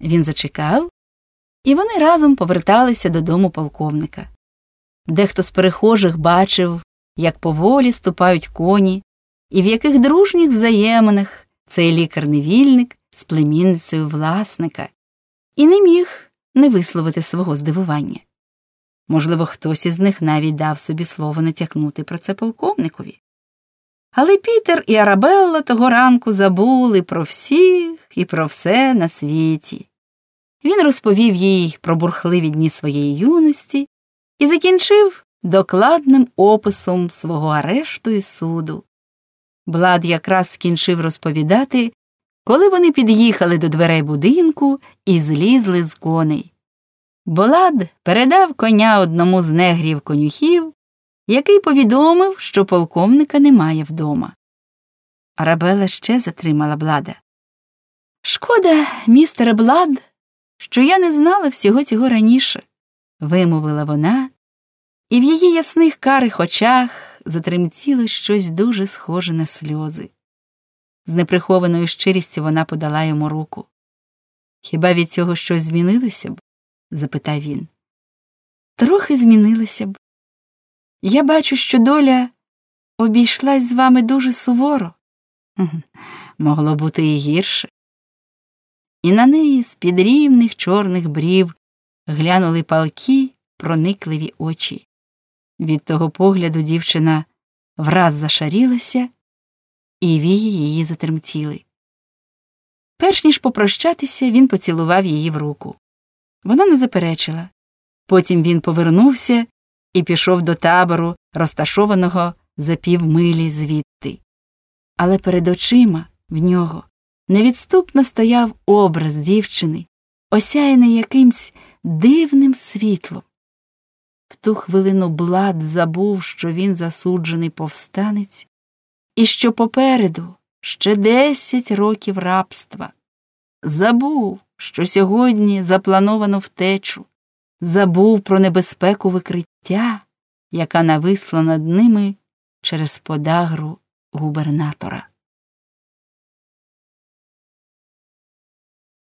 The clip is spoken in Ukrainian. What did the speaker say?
Він зачекав, і вони разом поверталися додому полковника. Дехто з перехожих бачив, як поволі ступають коні, і в яких дружніх взаєминах цей лікар-невільник з племінницею власника, і не міг не висловити свого здивування. Можливо, хтось із них навіть дав собі слово натякнути про це полковникові. Але Пітер і Арабелла того ранку забули про всіх і про все на світі. Він розповів їй про бурхливі дні своєї юності і закінчив докладним описом свого арешту і суду. Блад якраз скінчив розповідати, коли вони під'їхали до дверей будинку і злізли з коней. Блад передав коня одному з негрів конюхів, який повідомив, що полковника немає вдома. Арабела ще затримала блада. Шкода, містере Блад, що я не знала всього цього раніше, вимовила вона, і в її ясних карих очах затремтіло щось дуже схоже на сльози. З неприхованою щирістю вона подала йому руку. Хіба від цього щось змінилося б? запитав він. Трохи змінилося б. Я бачу, що доля обійшлась з вами дуже суворо. Могло бути і гірше. І на неї з під рівних чорних брів глянули палкі, проникливі очі. Від того погляду дівчина враз зашарілася, і вії її затремтіли. Перш ніж попрощатися, він поцілував її в руку. Вона не заперечила. Потім він повернувся і пішов до табору, розташованого за півмилі звідти. Але перед очима в нього невідступно стояв образ дівчини, осяяний якимсь дивним світлом. В ту хвилину Блад забув, що він засуджений повстанець, і що попереду ще десять років рабства. Забув, що сьогодні заплановано втечу, забув про небезпеку викриття, яка нависла над ними через подагру губернатора.